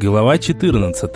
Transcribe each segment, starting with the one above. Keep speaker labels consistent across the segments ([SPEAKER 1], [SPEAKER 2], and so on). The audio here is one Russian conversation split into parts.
[SPEAKER 1] Глава 14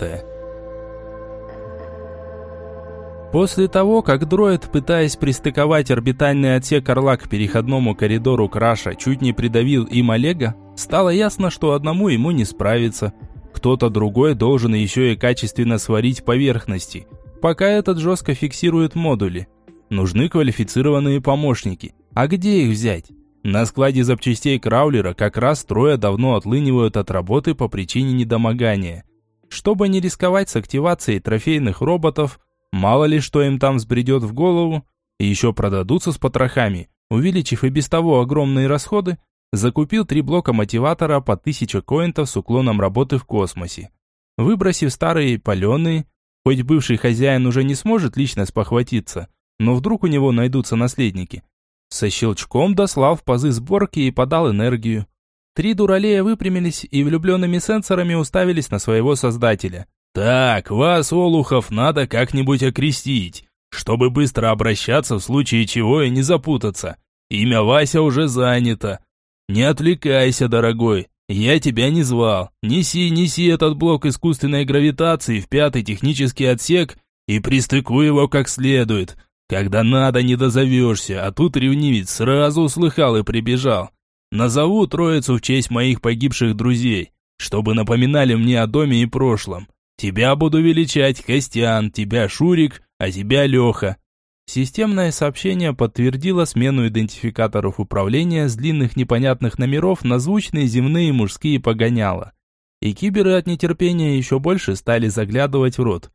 [SPEAKER 1] После того, как дроид, пытаясь пристыковать орбитальный отсек Орла к переходному коридору Краша, чуть не придавил им Олега, стало ясно, что одному ему не справиться. Кто-то другой должен еще и качественно сварить поверхности, пока этот жестко фиксирует модули. Нужны квалифицированные помощники. А где их взять? На складе запчастей Краулера как раз трое давно отлынивают от работы по причине недомогания. Чтобы не рисковать с активацией трофейных роботов, мало ли что им там взбредет в голову, и еще продадутся с потрохами, увеличив и без того огромные расходы, закупил три блока мотиватора по 1000 коинтов с уклоном работы в космосе. Выбросив старые паленые, хоть бывший хозяин уже не сможет лично спохватиться, но вдруг у него найдутся наследники – со щелчком дослал в пазы сборки и подал энергию. Три дуралея выпрямились и влюбленными сенсорами уставились на своего создателя. «Так, вас, олухов, надо как-нибудь окрестить, чтобы быстро обращаться в случае чего и не запутаться. Имя Вася уже занято. Не отвлекайся, дорогой, я тебя не звал. Неси, неси этот блок искусственной гравитации в пятый технический отсек и пристыкуй его как следует. Когда надо, не дозовешься, а тут ревнивец сразу услыхал и прибежал. Назову троицу в честь моих погибших друзей, чтобы напоминали мне о доме и прошлом. Тебя буду величать Костян, тебя Шурик, а тебя Леха. Системное сообщение подтвердило смену идентификаторов управления с длинных непонятных номеров на звучные земные мужские погоняла. И киберы от нетерпения еще больше стали заглядывать в рот.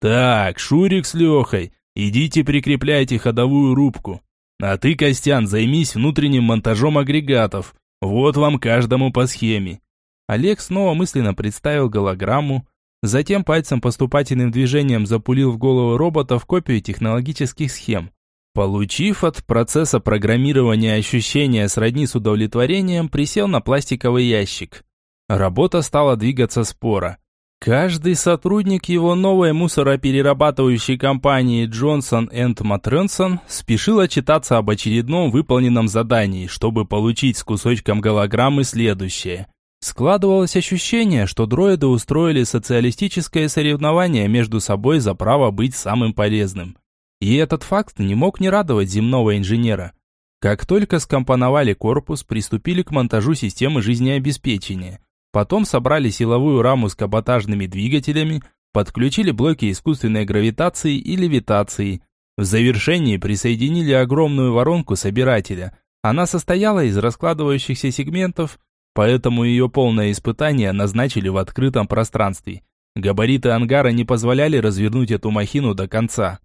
[SPEAKER 1] «Так, Шурик с Лехой, Идите прикрепляйте ходовую рубку. А ты, Костян, займись внутренним монтажом агрегатов. Вот вам каждому по схеме. Олег снова мысленно представил голограмму, затем пальцем поступательным движением запулил в голову роботов копию технологических схем. Получив от процесса программирования ощущения сродни с удовлетворением, присел на пластиковый ящик. Работа стала двигаться споро. Каждый сотрудник его новой мусороперерабатывающей компании Джонсон энд Матренсон спешил отчитаться об очередном выполненном задании, чтобы получить с кусочком голограммы следующее. Складывалось ощущение, что дроиды устроили социалистическое соревнование между собой за право быть самым полезным. И этот факт не мог не радовать земного инженера. Как только скомпоновали корпус, приступили к монтажу системы жизнеобеспечения – Потом собрали силовую раму с каботажными двигателями, подключили блоки искусственной гравитации и левитации. В завершении присоединили огромную воронку собирателя. Она состояла из раскладывающихся сегментов, поэтому ее полное испытание назначили в открытом пространстве. Габариты ангара не позволяли развернуть эту махину до конца.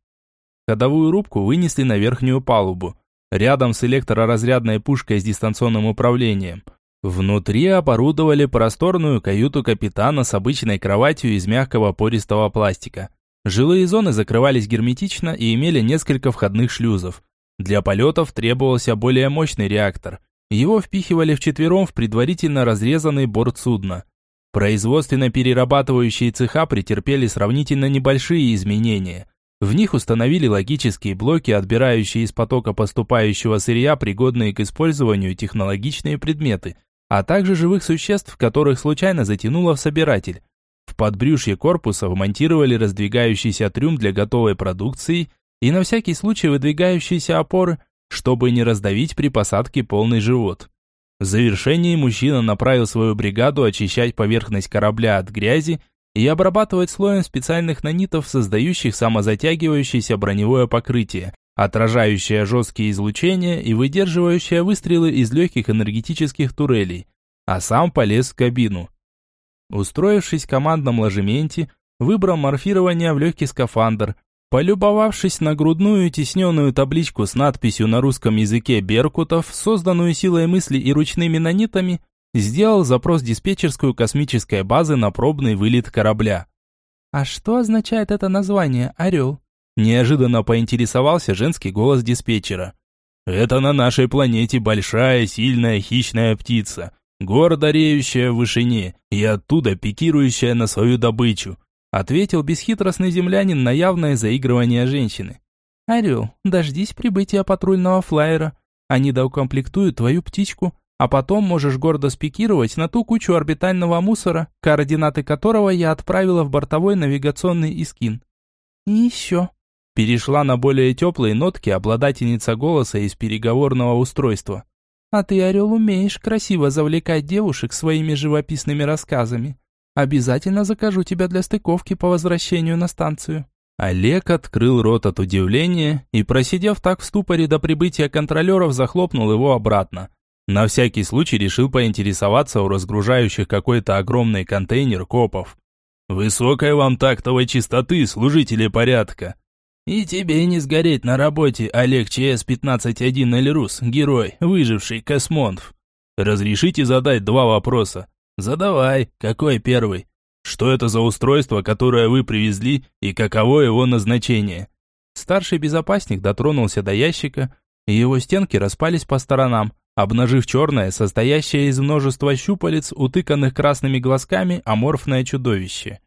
[SPEAKER 1] Ходовую рубку вынесли на верхнюю палубу, рядом с электроразрядной пушкой с дистанционным управлением – Внутри оборудовали просторную каюту капитана с обычной кроватью из мягкого пористого пластика. Жилые зоны закрывались герметично и имели несколько входных шлюзов. Для полетов требовался более мощный реактор. Его впихивали вчетвером в предварительно разрезанный борт судна. Производственно-перерабатывающие цеха претерпели сравнительно небольшие изменения. В них установили логические блоки, отбирающие из потока поступающего сырья пригодные к использованию технологичные предметы – а также живых существ, которых случайно затянуло в собиратель. В подбрюшье корпуса вмонтировали раздвигающийся трюм для готовой продукции и на всякий случай выдвигающиеся опоры, чтобы не раздавить при посадке полный живот. В завершении мужчина направил свою бригаду очищать поверхность корабля от грязи и обрабатывать слоем специальных нанитов, создающих самозатягивающееся броневое покрытие, отражающая жесткие излучения и выдерживающая выстрелы из легких энергетических турелей, а сам полез в кабину. Устроившись в командном ложементе, выбрал морфирование в легкий скафандр, полюбовавшись на грудную тесненную табличку с надписью на русском языке «Беркутов», созданную силой мысли и ручными нанитами, сделал запрос диспетчерскую космической базы на пробный вылет корабля. «А что означает это название, Орел?» Неожиданно поинтересовался женский голос диспетчера. «Это на нашей планете большая, сильная, хищная птица, гордо реющая в вышине и оттуда пикирующая на свою добычу», ответил бесхитростный землянин на явное заигрывание женщины. «Орел, дождись прибытия патрульного флайера. Они доукомплектуют твою птичку, а потом можешь гордо спикировать на ту кучу орбитального мусора, координаты которого я отправила в бортовой навигационный искин. И еще. Перешла на более теплые нотки обладательница голоса из переговорного устройства. А ты, Орел, умеешь красиво завлекать девушек своими живописными рассказами. Обязательно закажу тебя для стыковки по возвращению на станцию». Олег открыл рот от удивления и, просидев так в ступоре до прибытия контролеров, захлопнул его обратно. На всякий случай решил поинтересоваться у разгружающих какой-то огромный контейнер копов. «Высокой вам тактовой чистоты, служители порядка!» «И тебе не сгореть на работе, Олег ЧС-15-1 Эльрус, герой, выживший, космонф. Разрешите задать два вопроса?» «Задавай, какой первый?» «Что это за устройство, которое вы привезли, и каково его назначение?» Старший безопасник дотронулся до ящика, и его стенки распались по сторонам, обнажив черное, состоящее из множества щупалец, утыканных красными глазками, аморфное чудовище.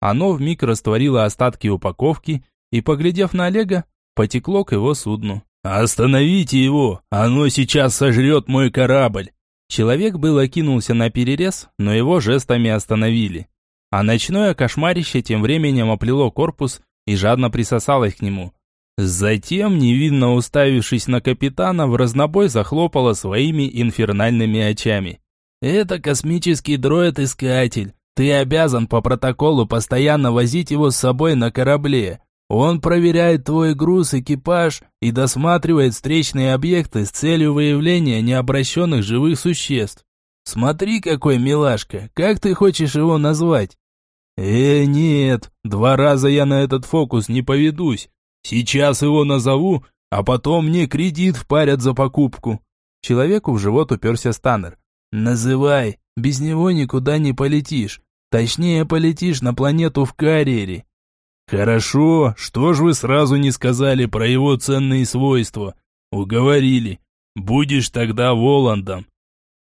[SPEAKER 1] Оно вмиг растворило остатки упаковки и, поглядев на Олега, потекло к его судну. «Остановите его! Оно сейчас сожрет мой корабль!» Человек было кинулся на перерез, но его жестами остановили. А ночное кошмарище тем временем оплело корпус и жадно присосалось к нему. Затем, невинно уставившись на капитана, в разнобой захлопала своими инфернальными очами. «Это космический дроид-искатель. Ты обязан по протоколу постоянно возить его с собой на корабле. Он проверяет твой груз, экипаж и досматривает встречные объекты с целью выявления необращенных живых существ. Смотри, какой милашка, как ты хочешь его назвать? Э, нет, два раза я на этот фокус не поведусь. Сейчас его назову, а потом мне кредит впарят за покупку. Человеку в живот уперся Станнер. Называй, без него никуда не полетишь. Точнее, полетишь на планету в карьере. «Хорошо, что ж вы сразу не сказали про его ценные свойства? Уговорили. Будешь тогда Воландом».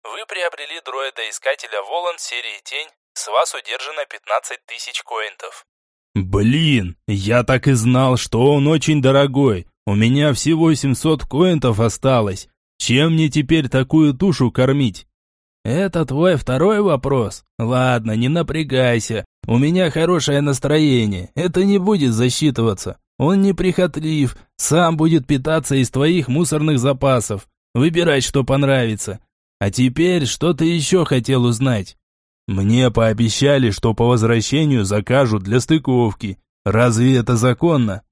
[SPEAKER 1] Вы приобрели дроида-искателя Воланд серии Тень. С вас удержано 15 тысяч коинтов.
[SPEAKER 2] Блин, я так и знал, что он очень дорогой. У меня всего 700 коинтов осталось. Чем мне теперь такую тушу кормить?
[SPEAKER 1] Это твой второй вопрос? Ладно, не напрягайся. У меня хорошее настроение, это не будет засчитываться. Он неприхотлив, сам будет питаться из твоих мусорных запасов. Выбирай, что понравится. А теперь, что ты еще хотел узнать?
[SPEAKER 2] Мне пообещали, что по возвращению закажут для стыковки. Разве это законно?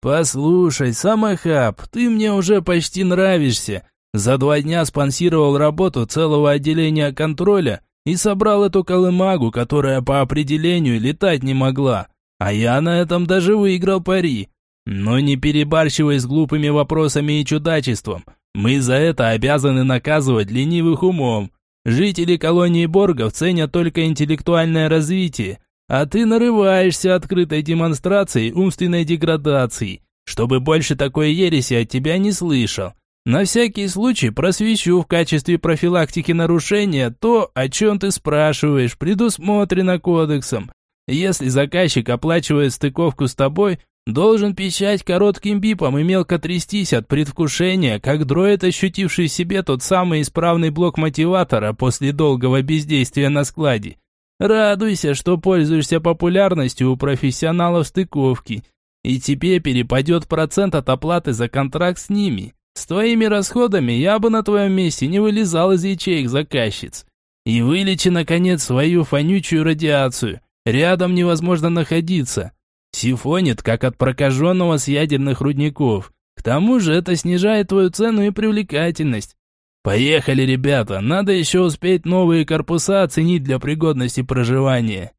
[SPEAKER 1] Послушай, Самохаб, ты мне уже почти нравишься. За два дня спонсировал работу целого отделения контроля и собрал эту колымагу, которая по определению летать не могла. А я на этом даже выиграл пари. Но не перебарщивай с глупыми вопросами и чудачеством. Мы за это обязаны наказывать ленивых умом. Жители колонии Боргов ценят только интеллектуальное развитие, а ты нарываешься открытой демонстрацией умственной деградации, чтобы больше такой ереси от тебя не слышал. На всякий случай просвещу в качестве профилактики нарушения то, о чем ты спрашиваешь, предусмотрено кодексом. Если заказчик оплачивает стыковку с тобой, должен пищать коротким бипом и мелко трястись от предвкушения, как дроид, ощутивший в себе тот самый исправный блок мотиватора после долгого бездействия на складе. Радуйся, что пользуешься популярностью у профессионалов стыковки, и тебе перепадет процент от оплаты за контракт с ними. С твоими расходами я бы на твоем месте не вылезал из ячеек заказчиц. И вылечи, наконец, свою фонючую радиацию. Рядом невозможно находиться. Сифонит, как от прокаженного с ядерных рудников. К тому же это снижает твою цену и привлекательность. Поехали, ребята, надо еще успеть новые корпуса оценить для пригодности проживания.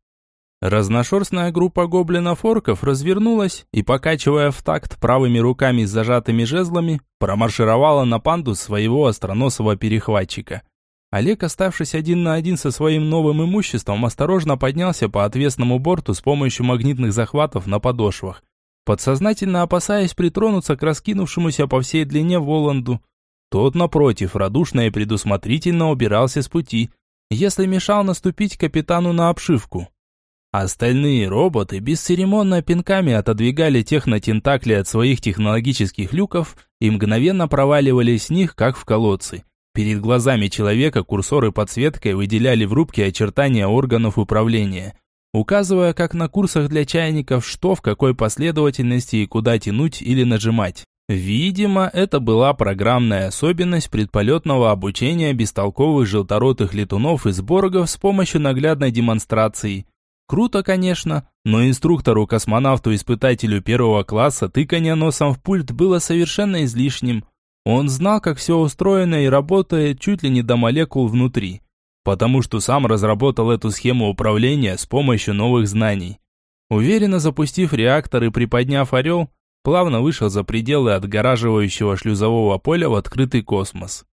[SPEAKER 1] Разношерстная группа гоблинов-орков развернулась и, покачивая в такт правыми руками с зажатыми жезлами, промаршировала на панду своего остроносого перехватчика. Олег, оставшись один на один со своим новым имуществом, осторожно поднялся по отвесному борту с помощью магнитных захватов на подошвах, подсознательно опасаясь притронуться к раскинувшемуся по всей длине Воланду. Тот, напротив, радушно и предусмотрительно убирался с пути, если мешал наступить капитану на обшивку. Остальные роботы бесцеремонно пинками отодвигали технотентакли от своих технологических люков и мгновенно проваливались с них, как в колодцы. Перед глазами человека курсоры подсветкой выделяли в рубке очертания органов управления, указывая, как на курсах для чайников, что в какой последовательности и куда тянуть или нажимать. Видимо, это была программная особенность предполетного обучения бестолковых желторотых летунов из Боргов с помощью наглядной демонстрации. Круто, конечно, но инструктору-космонавту-испытателю первого класса тыканье носом в пульт было совершенно излишним. Он знал, как все устроено и работает чуть ли не до молекул внутри, потому что сам разработал эту схему управления с помощью новых знаний. Уверенно запустив реактор и приподняв «Орел», плавно вышел за пределы отгораживающего шлюзового поля в открытый космос.